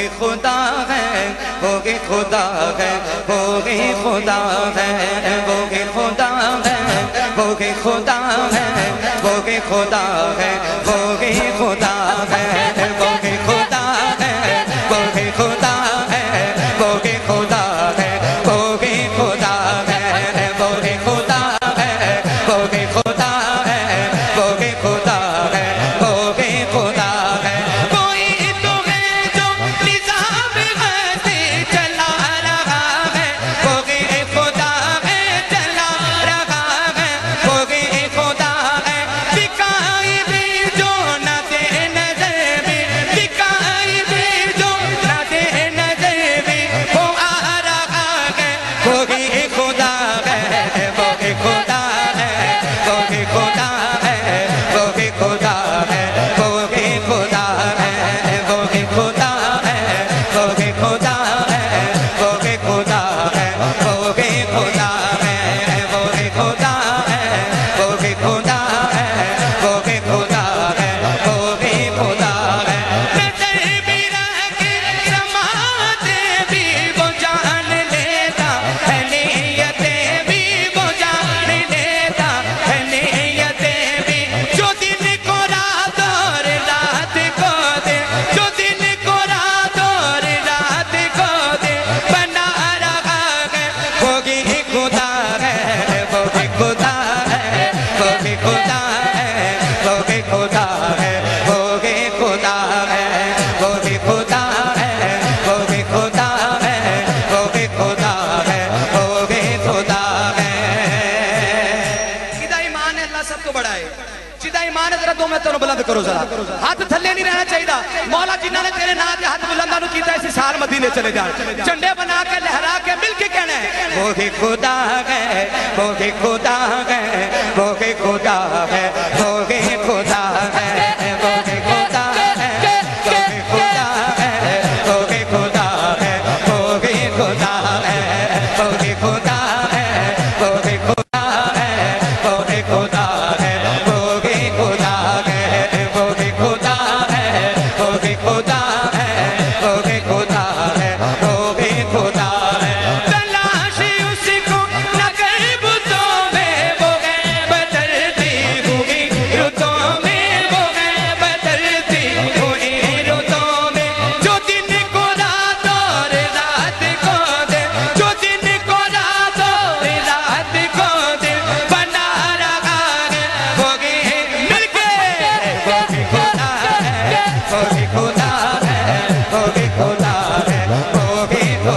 گے خدا ہے، وہ گے خدا ہے، وہ گے خدا ہے، وہ گے خدا ہے، وہ گے خدا ہے، وہ گے خدا ہے، وہ گے خدا ہے۔ سب تو بڑا ہے۔ جدا ایمان ذرا دو میں تینوں بلند کرو ذرا۔ ہاتھ تھلے نہیں رہنا چاہیے مولا جنہ نے تیرے نا نام ہاتھ بلندہ نو کیتا اسی سار مدینے چلے جان۔ چندے بنا کے لہرا کے مل کے کہنے ہے۔ وہ خدا ہے وہ خدا ہے وہ خدا ہے۔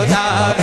Yoda.